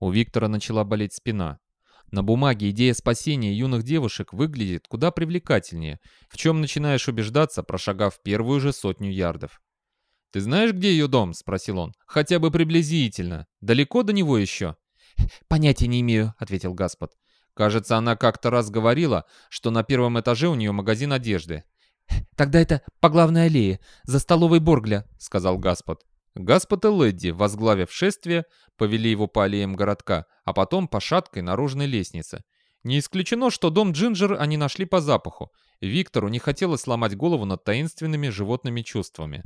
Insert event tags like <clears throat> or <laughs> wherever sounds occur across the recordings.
У Виктора начала болеть спина. На бумаге идея спасения юных девушек выглядит куда привлекательнее, в чем начинаешь убеждаться, прошагав первую же сотню ярдов. «Ты знаешь, где ее дом?» — спросил он. «Хотя бы приблизительно. Далеко до него еще?» «Понятия не имею», — ответил Гаспод. Кажется, она как-то раз говорила, что на первом этаже у нее магазин одежды. «Тогда это по главной аллее, за столовой Боргля», — сказал Гаспод. Гаспод и Лэдди, возглавив шествие, повели его по аллеям городка, а потом по шаткой наружной лестнице. Не исключено, что дом Джинджер они нашли по запаху. Виктору не хотелось сломать голову над таинственными животными чувствами.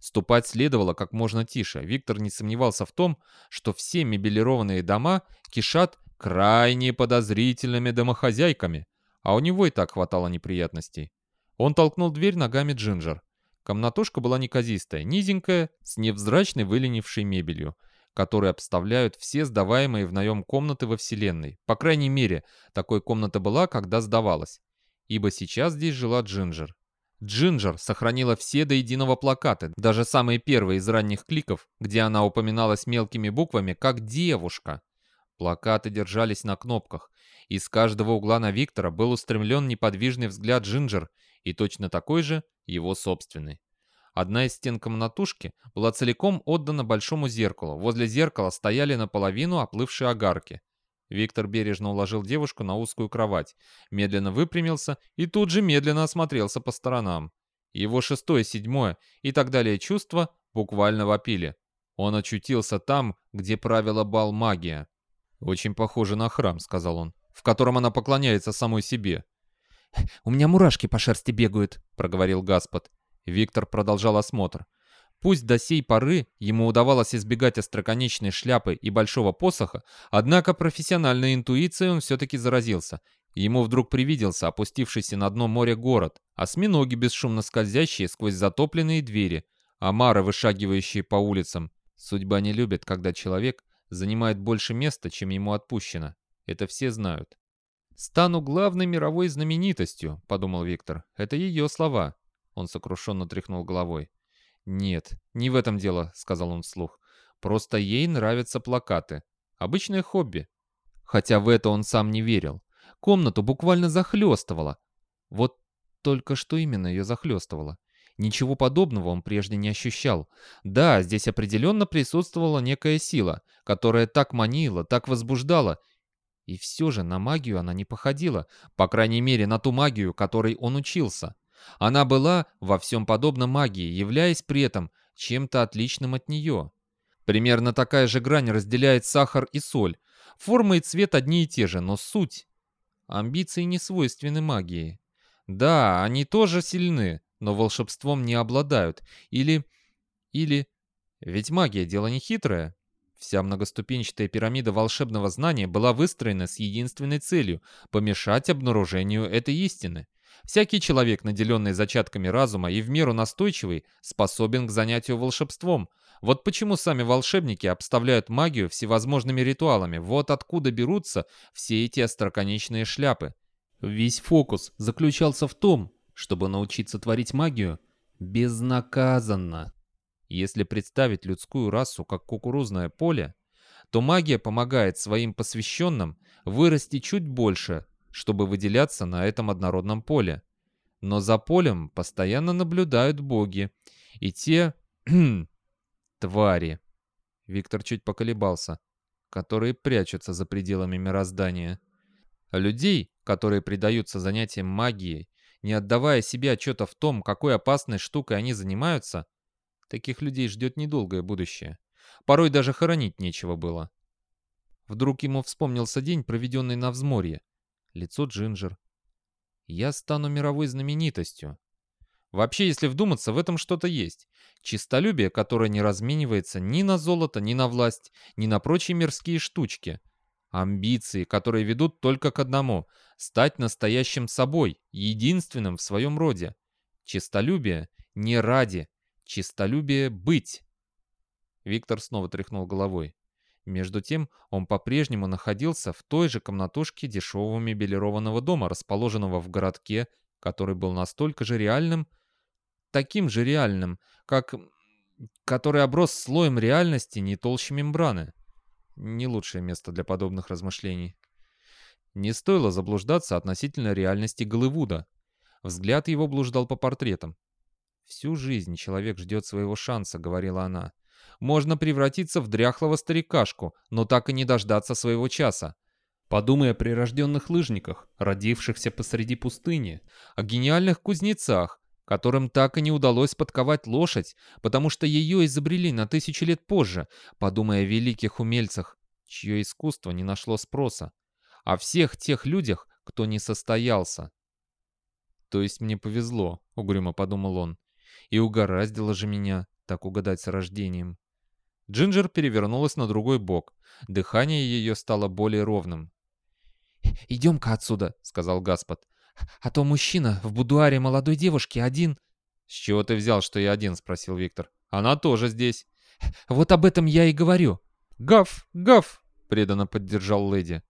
Ступать следовало как можно тише. Виктор не сомневался в том, что все мебелированные дома кишат крайне подозрительными домохозяйками, а у него и так хватало неприятностей. Он толкнул дверь ногами Джинджер. Комнатушка была неказистая, низенькая, с невзрачной выленившей мебелью, которой обставляют все сдаваемые в наем комнаты во Вселенной. По крайней мере, такой комната была, когда сдавалась. Ибо сейчас здесь жила Джинджер. Джинджер сохранила все до единого плакаты, даже самые первые из ранних кликов, где она упоминалась мелкими буквами как «девушка». Плакаты держались на кнопках, и с каждого угла на Виктора был устремлен неподвижный взгляд Джинджер, и точно такой же его собственный. Одна из стен комнатушки была целиком отдана большому зеркалу. Возле зеркала стояли наполовину оплывшие огарки. Виктор бережно уложил девушку на узкую кровать, медленно выпрямился и тут же медленно осмотрелся по сторонам. Его шестое, седьмое и так далее чувства буквально вопили. Он очутился там, где правила бал магия. «Очень похоже на храм», — сказал он, — «в котором она поклоняется самой себе». «У меня мурашки по шерсти бегают», — проговорил Гаспод. Виктор продолжал осмотр. Пусть до сей поры ему удавалось избегать остроконечной шляпы и большого посоха, однако профессиональной интуицией он все-таки заразился. Ему вдруг привиделся опустившийся на дно моря город, осьминоги, бесшумно скользящие сквозь затопленные двери, омары, вышагивающие по улицам. Судьба не любит, когда человек занимает больше места, чем ему отпущено. Это все знают. «Стану главной мировой знаменитостью», — подумал Виктор. «Это ее слова». Он сокрушенно тряхнул головой. «Нет, не в этом дело», — сказал он вслух. «Просто ей нравятся плакаты. Обычное хобби». Хотя в это он сам не верил. Комнату буквально захлестывало. Вот только что именно ее захлестывало. Ничего подобного он прежде не ощущал. Да, здесь определенно присутствовала некая сила, которая так манила, так возбуждала. И все же на магию она не походила, по крайней мере на ту магию, которой он учился. Она была во всем подобна магии, являясь при этом чем-то отличным от нее. Примерно такая же грань разделяет сахар и соль. Форма и цвет одни и те же, но суть. Амбиции не свойственны магии. Да, они тоже сильны, но волшебством не обладают. Или... или... Ведь магия — дело не хитрое. Вся многоступенчатая пирамида волшебного знания была выстроена с единственной целью — помешать обнаружению этой истины. Всякий человек, наделенный зачатками разума и в меру настойчивый, способен к занятию волшебством. Вот почему сами волшебники обставляют магию всевозможными ритуалами. Вот откуда берутся все эти остроконечные шляпы. Весь фокус заключался в том, чтобы научиться творить магию безнаказанно. Если представить людскую расу как кукурузное поле, то магия помогает своим посвященным вырасти чуть больше, чтобы выделяться на этом однородном поле. Но за полем постоянно наблюдают боги. И те... <clears throat> твари. Виктор чуть поколебался. Которые прячутся за пределами мироздания. Людей, которые предаются занятиям магией, не отдавая себе отчета в том, какой опасной штукой они занимаются, таких людей ждет недолгое будущее. Порой даже хоронить нечего было. Вдруг ему вспомнился день, проведенный на взморье лицо Джинджер. Я стану мировой знаменитостью. Вообще, если вдуматься, в этом что-то есть. Чистолюбие, которое не разменивается ни на золото, ни на власть, ни на прочие мирские штучки. Амбиции, которые ведут только к одному — стать настоящим собой, единственным в своем роде. Чистолюбие не ради, чистолюбие быть. Виктор снова тряхнул головой. Между тем, он по-прежнему находился в той же комнатушке дешевого мебелированного дома, расположенного в городке, который был настолько же реальным, таким же реальным, как... который оброс слоем реальности не толще мембраны. Не лучшее место для подобных размышлений. Не стоило заблуждаться относительно реальности Голливуда. Взгляд его блуждал по портретам. «Всю жизнь человек ждет своего шанса», — говорила она. «Можно превратиться в дряхлого старикашку, но так и не дождаться своего часа. Подумай о прирожденных лыжниках, родившихся посреди пустыни, о гениальных кузнецах, которым так и не удалось подковать лошадь, потому что ее изобрели на тысячи лет позже, подумай о великих умельцах, чье искусство не нашло спроса, о всех тех людях, кто не состоялся. То есть мне повезло, угрюмо подумал он, и угораздило же меня так угадать с рождением. Джинджер перевернулась на другой бок, дыхание ее стало более ровным. «Идем-ка отсюда», — сказал Гаспод. «А то мужчина в будуаре молодой девушки один...» «С чего ты взял, что я один?» — спросил Виктор. «Она тоже здесь». «Вот об этом я и говорю». «Гав! Гав!» — преданно поддержал леди.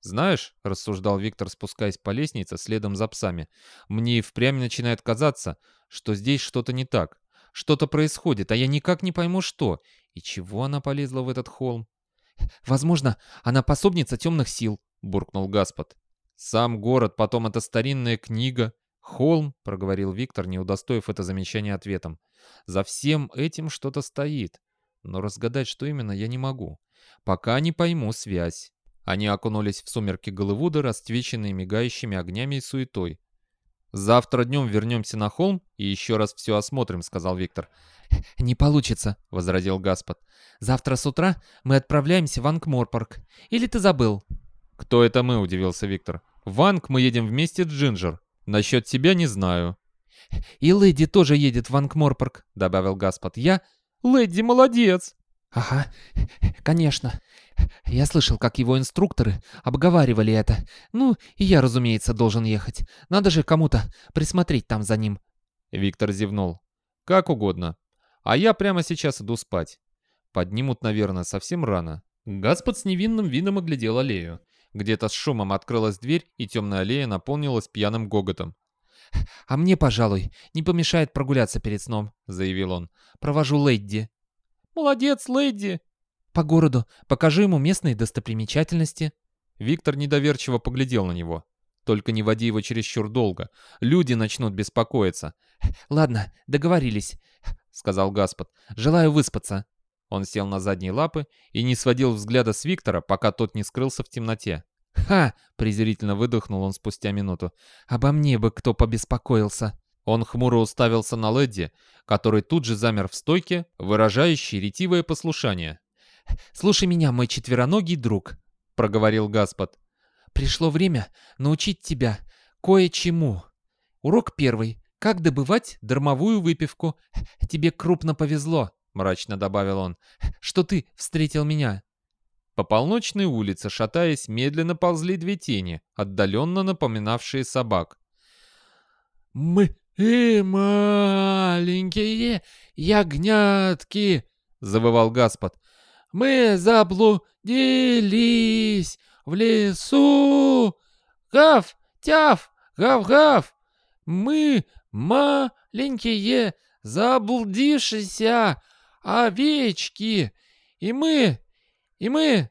«Знаешь», — рассуждал Виктор, спускаясь по лестнице следом за псами, «мне и впрямь начинает казаться, что здесь что-то не так. Что-то происходит, а я никак не пойму, что. И чего она полезла в этот холм?» «Возможно, она пособница темных сил», — буркнул Гаспод. «Сам город, потом эта старинная книга. Холм», — проговорил Виктор, не удостоив это замечание ответом. «За всем этим что-то стоит. Но разгадать, что именно, я не могу. Пока не пойму связь». Они окунулись в сумерки Голливуда, расцвеченные мигающими огнями и суетой. «Завтра днем вернемся на холм и еще раз все осмотрим», — сказал Виктор. «Не получится», — возразил Гаспод. «Завтра с утра мы отправляемся в Ангморпорг. Или ты забыл?» «Кто это мы?» — удивился Виктор. «В Анг мы едем вместе с Джинджер. Насчет тебя не знаю». «И Лэдди тоже едет в Ангморпорг», — добавил Гаспод. «Я...» «Лэдди молодец!» «Ага, конечно. Я слышал, как его инструкторы обговаривали это. Ну, и я, разумеется, должен ехать. Надо же кому-то присмотреть там за ним». Виктор зевнул. «Как угодно. А я прямо сейчас иду спать. Поднимут, наверное, совсем рано». Гаспод с невинным видом оглядел аллею. Где-то с шумом открылась дверь, и темная аллея наполнилась пьяным гоготом. «А мне, пожалуй, не помешает прогуляться перед сном», — заявил он. «Провожу Лэдди». «Молодец, Лэдди!» «По городу. Покажи ему местные достопримечательности». Виктор недоверчиво поглядел на него. «Только не води его чересчур долго. Люди начнут беспокоиться». «Ладно, договорились», — сказал Гаспод. «Желаю выспаться». Он сел на задние лапы и не сводил взгляда с Виктора, пока тот не скрылся в темноте. «Ха!» — презрительно выдохнул он спустя минуту. «Обо мне бы кто побеспокоился!» Он хмуро уставился на Лэдди, который тут же замер в стойке, выражающий ретивое послушание. «Слушай меня, мой четвероногий друг», — проговорил Гаспод. «Пришло время научить тебя кое-чему. Урок первый. Как добывать дармовую выпивку. Тебе крупно повезло мрачно добавил он, — «что ты встретил меня». По полночной улице, шатаясь, медленно ползли две тени, отдаленно напоминавшие собак. «Мы и маленькие ягнятки!» — завывал Гаспод. «Мы заблудились в лесу! Гав! Тяв! Гав-гав! Мы маленькие заблудившиеся овечки! И мы... и мы...»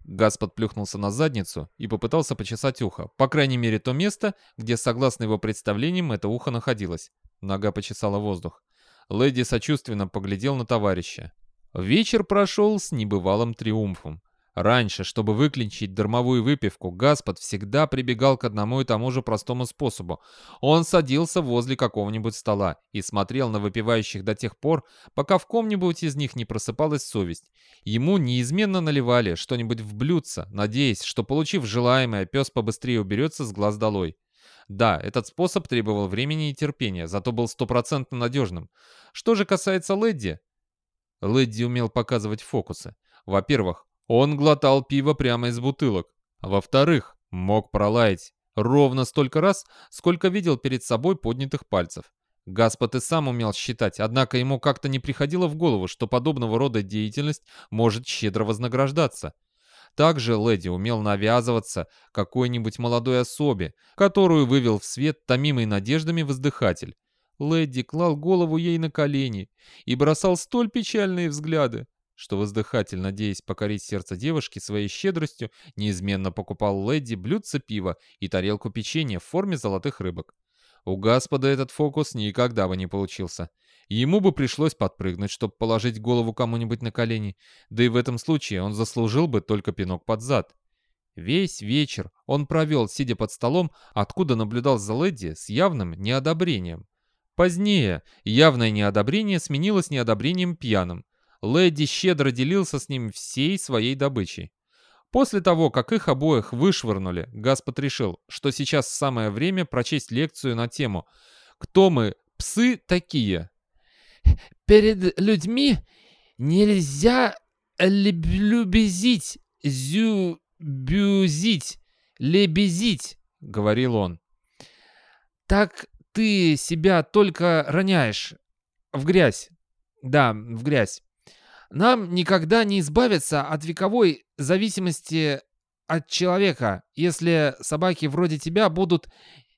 Газ подплюхнулся на задницу и попытался почесать ухо, по крайней мере то место, где, согласно его представлениям, это ухо находилось. Нога почесала воздух. Леди сочувственно поглядел на товарища. Вечер прошел с небывалым триумфом. Раньше, чтобы выключить дармовую выпивку, Гаспод всегда прибегал к одному и тому же простому способу. Он садился возле какого-нибудь стола и смотрел на выпивающих до тех пор, пока в ком-нибудь из них не просыпалась совесть. Ему неизменно наливали что-нибудь в блюдце, надеясь, что, получив желаемое, пес побыстрее уберется с глаз долой. Да, этот способ требовал времени и терпения, зато был стопроцентно надежным. Что же касается Лэдди... Лэдди умел показывать фокусы. Во-первых, он глотал пиво прямо из бутылок. Во-вторых, мог пролаять ровно столько раз, сколько видел перед собой поднятых пальцев. Гаспод и сам умел считать, однако ему как-то не приходило в голову, что подобного рода деятельность может щедро вознаграждаться. Также Леди умел навязываться какой-нибудь молодой особе, которую вывел в свет томимый надеждами воздыхатель. Леди клал голову ей на колени и бросал столь печальные взгляды, что воздыхатель, надеясь покорить сердце девушки своей щедростью, неизменно покупал леди блюдце пива и тарелку печенья в форме золотых рыбок. У Господа этот фокус никогда бы не получился. Ему бы пришлось подпрыгнуть, чтобы положить голову кому-нибудь на колени, да и в этом случае он заслужил бы только пинок под зад. Весь вечер он провел, сидя под столом, откуда наблюдал за леди с явным неодобрением. Позднее явное неодобрение сменилось неодобрением пьяным. Леди щедро делился с ним всей своей добычей. После того, как их обоих вышвырнули, Гаспод решил, что сейчас самое время прочесть лекцию на тему «Кто мы, псы такие?» «Перед людьми нельзя любезить, зюбюзить, лебезить», — говорил он. «Так ты себя только роняешь в грязь. Да, в грязь. Нам никогда не избавиться от вековой зависимости от человека, если собаки вроде тебя будут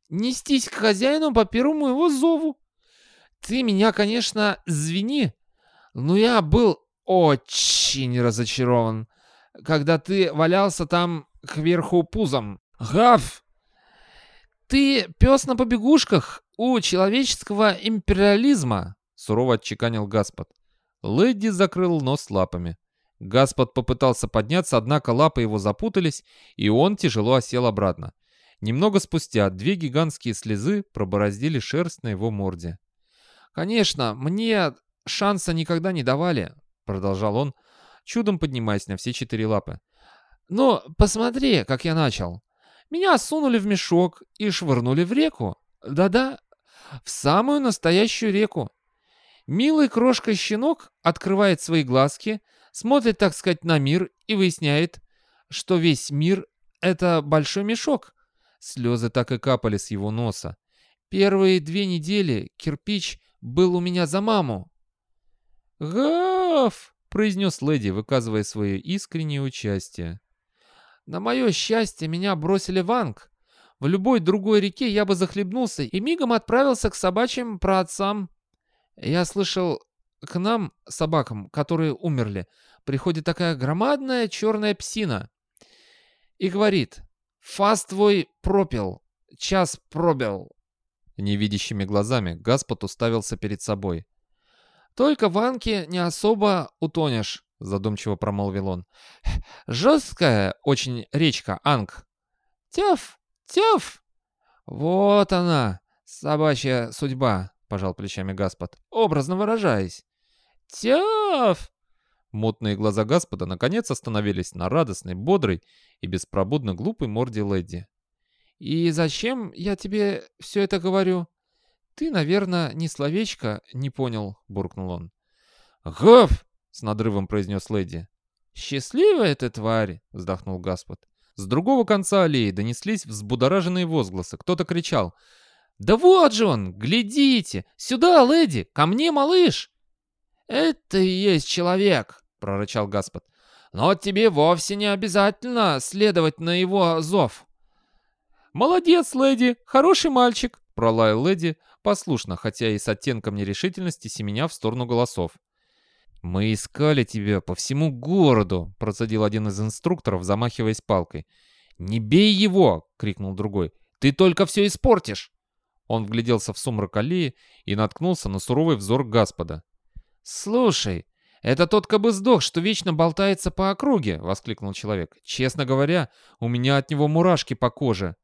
нестись к хозяину по первому его зову. Ты меня, конечно, звени, но я был очень разочарован, когда ты валялся там кверху пузом. Гав! Ты пес на побегушках у человеческого империализма, сурово отчеканил Гаспод. Лэдди закрыл нос лапами. Гаспод попытался подняться, однако лапы его запутались, и он тяжело осел обратно. Немного спустя две гигантские слезы пробороздили шерсть на его морде. «Конечно, мне шанса никогда не давали», — продолжал он, чудом поднимаясь на все четыре лапы. «Но посмотри, как я начал. Меня сунули в мешок и швырнули в реку. Да-да, в самую настоящую реку. Милый крошка-щенок открывает свои глазки, смотрит, так сказать, на мир и выясняет, что весь мир — это большой мешок. Слезы так и капали с его носа. Первые две недели кирпич был у меня за маму. «Гав!» — произнес леди, выказывая свое искреннее участие. «На мое счастье, меня бросили в Анг. В любой другой реке я бы захлебнулся и мигом отправился к собачьим праотцам. Я слышал, к нам, собакам, которые умерли, приходит такая громадная черная псина и говорит «Фас твой пропил, час пробил». Невидящими глазами Гаспод уставился перед собой. «Только в Анке не особо утонешь», — задумчиво промолвил он. «Жесткая очень речка Анг. Тяф, тяф! Вот она, собачья судьба. — пожал плечами Гаспод, образно выражаясь. «Тяф!» Мутные глаза Гаспода наконец остановились на радостной, бодрой и беспробудно глупой морде леди. «И зачем я тебе все это говорю? Ты, наверное, ни словечко не понял», — буркнул он. «Гав!» — с надрывом произнес леди. «Счастливая ты тварь!» — вздохнул Гаспод. С другого конца аллеи донеслись взбудораженные возгласы. Кто-то кричал «Да вот же он! Глядите! Сюда, леди! Ко мне, малыш!» «Это и есть человек!» — прорычал Гаспод. «Но тебе вовсе не обязательно следовать на его зов!» «Молодец, леди! Хороший мальчик!» — пролаял леди, послушно, хотя и с оттенком нерешительности семеня в сторону голосов. «Мы искали тебя по всему городу!» — процедил один из инструкторов, замахиваясь палкой. «Не бей его!» — крикнул другой. «Ты только все испортишь!» Он вгляделся в сумрак аллеи и наткнулся на суровый взор Господа. «Слушай, это тот кобыздох, что вечно болтается по округе!» — воскликнул человек. «Честно говоря, у меня от него мурашки по коже».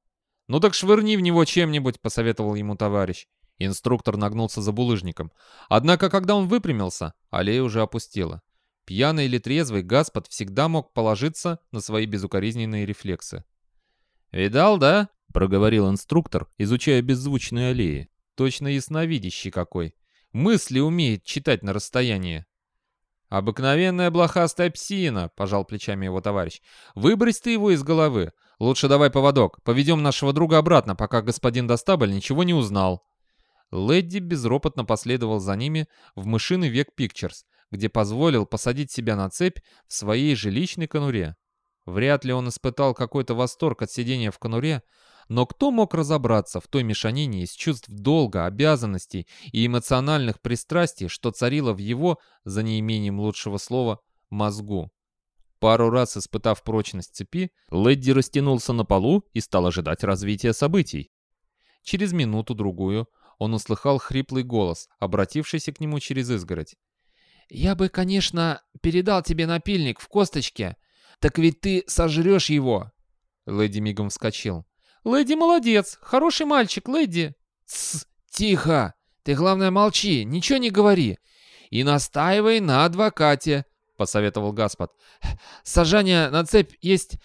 «Ну так швырни в него чем-нибудь», — посоветовал ему товарищ. Инструктор нагнулся за булыжником. Однако, когда он выпрямился, аллея уже опустела. Пьяный или трезвый Гаспод всегда мог положиться на свои безукоризненные рефлексы. «Видал, да?» — проговорил инструктор, изучая беззвучные аллеи. «Точно ясновидящий какой. Мысли умеет читать на расстоянии». «Обыкновенная блохастая псина», — пожал плечами его товарищ. «Выбрось ты его из головы. Лучше давай поводок. Поведем нашего друга обратно, пока господин Достабль ничего не узнал». Лэдди безропотно последовал за ними в мышиный век Пикчерс, где позволил посадить себя на цепь в своей жилищной конуре. Вряд ли он испытал какой-то восторг от сидения в конуре, но кто мог разобраться в той мешанине из чувств долга, обязанностей и эмоциональных пристрастий, что царило в его, за неимением лучшего слова, мозгу. Пару раз испытав прочность цепи, Лэдди растянулся на полу и стал ожидать развития событий. Через минуту-другую он услыхал хриплый голос, обратившийся к нему через изгородь. «Я бы, конечно, передал тебе напильник в косточке, так ведь ты сожрешь его!» Лэдди мигом вскочил. «Лэдди молодец! Хороший мальчик, Лэдди!» «Тсс! Тихо! Ты, главное, молчи, ничего не говори! И настаивай на адвокате!» — посоветовал Гаспод. «Сажание на цепь есть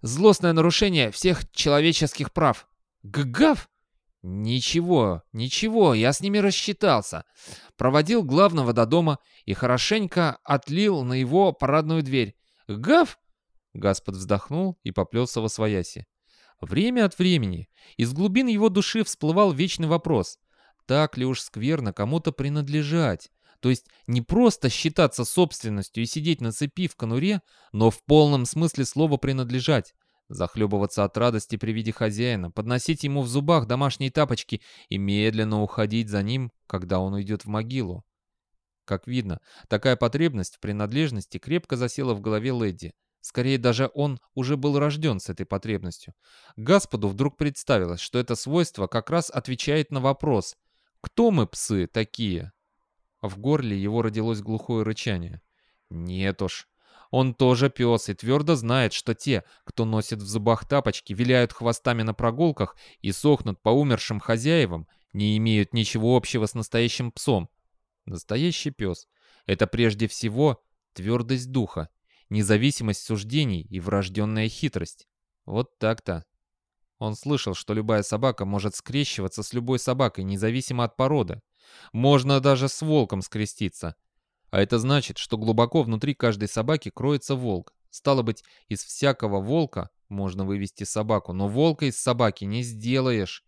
злостное нарушение всех человеческих прав». «Ггав?» «Ничего, ничего, я с ними рассчитался. Проводил главного до дома и хорошенько отлил на его парадную дверь. Гав?» Гаспод вздохнул и поплелся во свояси. Время от времени из глубин его души всплывал вечный вопрос. Так ли уж скверно кому-то принадлежать? То есть не просто считаться собственностью и сидеть на цепи в конуре, но в полном смысле слова принадлежать. Захлебываться от радости при виде хозяина, подносить ему в зубах домашние тапочки и медленно уходить за ним, когда он уйдет в могилу. Как видно, такая потребность в принадлежности крепко засела в голове Лэдди. Скорее, даже он уже был рожден с этой потребностью. Господу вдруг представилось, что это свойство как раз отвечает на вопрос «Кто мы, псы, такие?» В горле его родилось глухое рычание. «Нет уж, он тоже пес и твердо знает, что те, кто носит в зубах тапочки, виляют хвостами на прогулках и сохнут по умершим хозяевам, не имеют ничего общего с настоящим псом. Настоящий пес — это прежде всего твердость духа, независимость суждений и врожденная хитрость. Вот так-то. Он слышал, что любая собака может скрещиваться с любой собакой, независимо от породы. Можно даже с волком скреститься. А это значит, что глубоко внутри каждой собаки кроется волк. Стало быть, из всякого волка можно вывести собаку, но волка из собаки не сделаешь.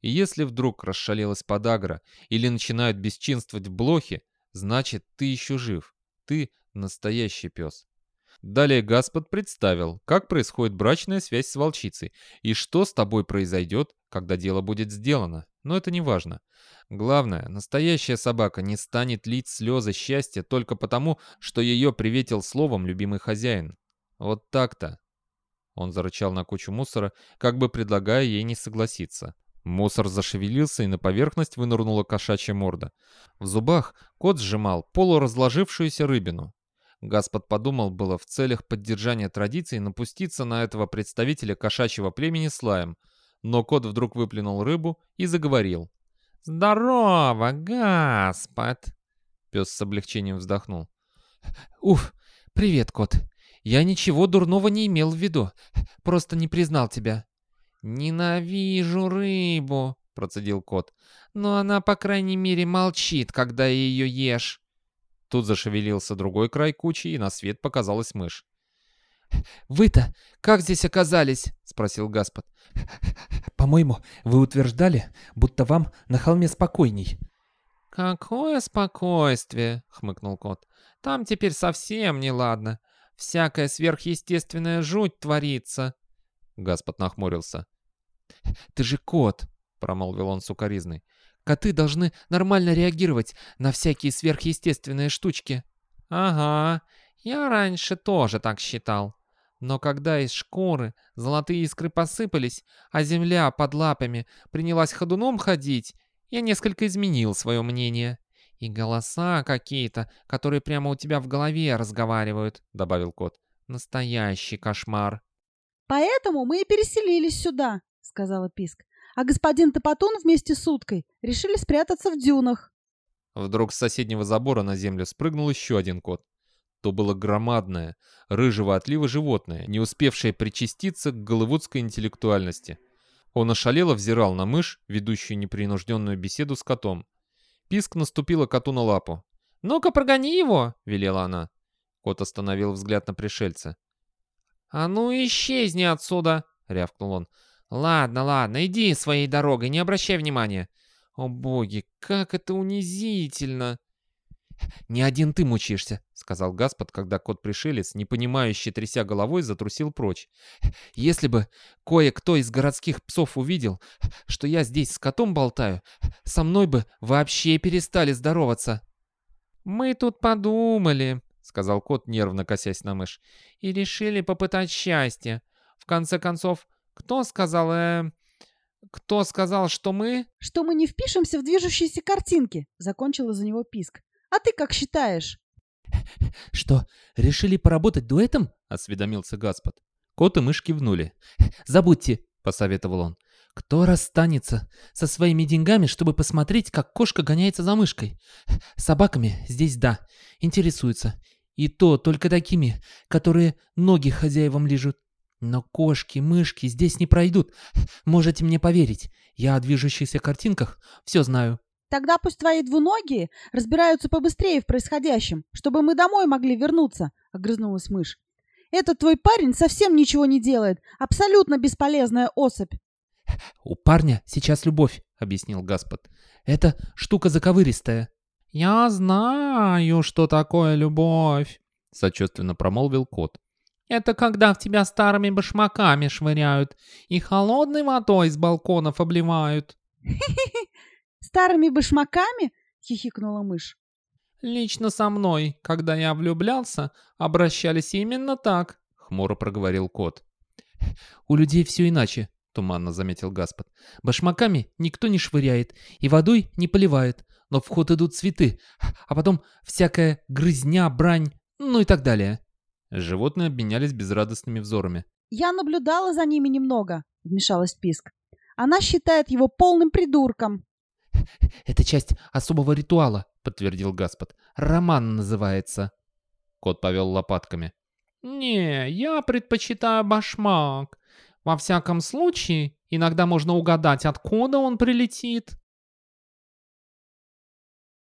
И если вдруг расшалилась подагра или начинают бесчинствовать блохи, значит, ты еще жив. Ты настоящий пес. Далее Гаспод представил, как происходит брачная связь с волчицей и что с тобой произойдет, когда дело будет сделано. Но это не важно. Главное, настоящая собака не станет лить слезы счастья только потому, что ее приветил словом любимый хозяин. Вот так-то. Он зарычал на кучу мусора, как бы предлагая ей не согласиться. Мусор зашевелился, и на поверхность вынырнула кошачья морда. В зубах кот сжимал полуразложившуюся рыбину. Гаспод подумал было в целях поддержания традиций напуститься на этого представителя кошачьего племени с лаем, но кот вдруг выплюнул рыбу и заговорил. «Здорово, Гаспод!» Пес с облегчением вздохнул. «Уф, привет, кот. Я ничего дурного не имел в виду, просто не признал тебя». «Ненавижу рыбу», — процедил кот. «Но она, по крайней мере, молчит, когда ее ешь». Тут зашевелился другой край кучи, и на свет показалась мышь. «Вы-то как здесь оказались?» — спросил Гаспод. «По-моему, вы утверждали, будто вам на холме спокойней». «Какое спокойствие!» — хмыкнул кот. «Там теперь совсем не ладно. Всякая сверхъестественная жуть творится». Гаспод нахмурился. «Ты же кот!» — промолвил он сукоризной. Коты должны нормально реагировать на всякие сверхъестественные штучки. Ага, я раньше тоже так считал. Но когда из шкуры золотые искры посыпались, а земля под лапами принялась ходуном ходить, я несколько изменил свое мнение. И голоса какие-то, которые прямо у тебя в голове разговаривают, — добавил кот. Настоящий кошмар. «Поэтому мы и переселились сюда», — сказала Писк а господин Топотун вместе с уткой решили спрятаться в дюнах. Вдруг с соседнего забора на землю спрыгнул еще один кот. То было громадное, рыжего отлива животное, не успевшее причаститься к голливудской интеллектуальности. Он ошалело взирал на мышь, ведущую непринужденную беседу с котом. Писк наступила коту на лапу. «Ну-ка, прогони его!» — велела она. Кот остановил взгляд на пришельца. «А ну исчезни отсюда!» — рявкнул он. «Ладно, ладно, иди своей дорогой, не обращай внимания». «О боги, как это унизительно!» «Не один ты мучишься», — сказал Гаспод, когда кот-пришелец, непонимающе тряся головой, затрусил прочь. «Если бы кое-кто из городских псов увидел, что я здесь с котом болтаю, со мной бы вообще перестали здороваться». «Мы тут подумали», — сказал кот, нервно косясь на мышь. «И решили попытать счастье. В конце концов, кто сказал, э... Кто сказал, что мы...» «Что мы не впишемся в движущиеся картинки», — закончила за него Писк. «А ты как считаешь?» <laughs> «Что, решили поработать дуэтом?» — осведомился Гаспод. Кот и мышь кивнули. <laughs> «Забудьте», — посоветовал он. «Кто расстанется со своими деньгами, чтобы посмотреть, как кошка гоняется за мышкой? <laughs> Собаками здесь да, интересуются. И то только такими, которые ноги хозяевам лижут. Но кошки, мышки здесь не пройдут. Можете мне поверить, я о движущихся картинках все знаю». «Тогда пусть твои двуногие разбираются побыстрее в происходящем, чтобы мы домой могли вернуться», — огрызнулась мышь. «Этот твой парень совсем ничего не делает, абсолютно бесполезная особь». «У парня сейчас любовь», — объяснил Гаспод. «Это штука заковыристая». «Я знаю, что такое любовь», — сочувственно промолвил кот. «Это когда в тебя старыми башмаками швыряют и холодной водой с балконов обливают». <laughs> «Старыми башмаками?» — хихикнула мышь. «Лично со мной, когда я влюблялся, обращались именно так», — хмуро проговорил кот. «У людей все иначе», — туманно заметил Гаспод. «Башмаками никто не швыряет и водой не поливает, но в ход идут цветы, а потом всякая грызня, брань, ну и так далее». Животные обменялись безрадостными взорами. «Я наблюдала за ними немного», — вмешалась Писк. «Она считает его полным придурком». «Это часть особого ритуала», — подтвердил Гаспод. «Роман называется». Кот повел лопатками. «Не, я предпочитаю башмак. Во всяком случае, иногда можно угадать, откуда он прилетит».